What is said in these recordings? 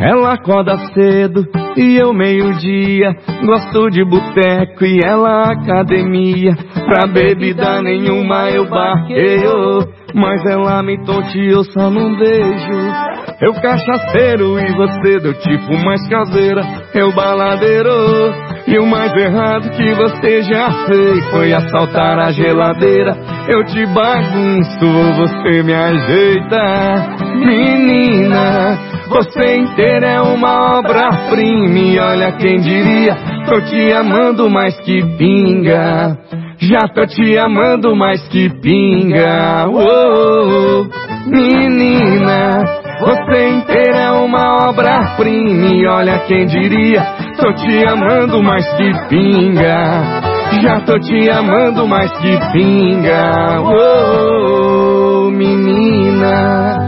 Ela acorda cedo e eu meio-dia. Gosto de boteco e ela academia. Pra bebida nenhuma eu barqueio. Mas ela me tonteou só num beijo. Eu cachaceiro e você do tipo mais caseira. Eu baladeiro. E o mais errado que você já fez foi assaltar a geladeira. Eu te bagunço, você me ajeita. Menina, você inteira é uma obra-prima. Olha quem diria, tô te amando mais que pinga. Já tô te amando mais que pinga. Oh, menina, você inteira é uma obra-prima. Olha quem diria, tô te amando mais que pinga. Já tô te amando mais que pinga. Oh, menina.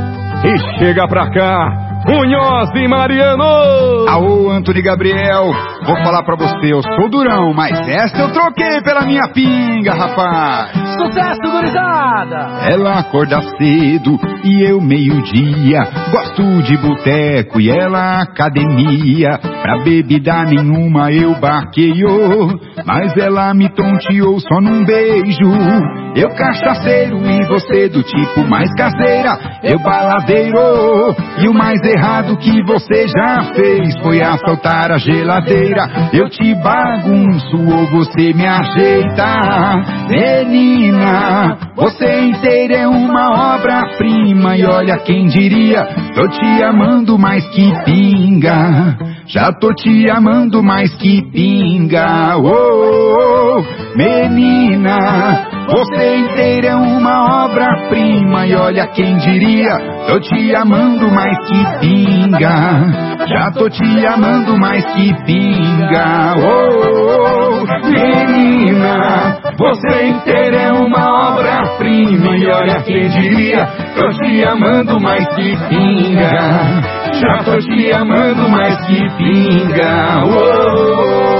E chega pra cá, Munhoz e Mariano! Aô, Antônio Gabriel, vou falar pra você, eu sou durão, mas esta eu troquei pela minha pinga, rapaz! Sucesso, gurizada! Ela acorda cedo e eu meio-dia, gosto de boteco e ela academia, pra bebida nenhuma eu barqueio, mas ela me tonteou só num beijo. Eu cachaceiro e você do tipo mais caseira, eu baladeiro e o mais errado que você já fez foi assaltar a geladeira. Eu te bagunço ou você me ajeita. Menina, você inteira é uma obra-prima. E olha quem diria, tô te amando mais que pinga. Já tô te amando mais que pinga. Oh, oh, oh. menina, você inteira é uma obra-prima. E olha quem diria, tô te amando mais que pinga. Já tô te amando mais que pinga. Oh, oh, menina, você inteira é uma obra-prima. E olha quem diria, tô te amando mais que pinga. Já tô te amando mais que pinga. Oh,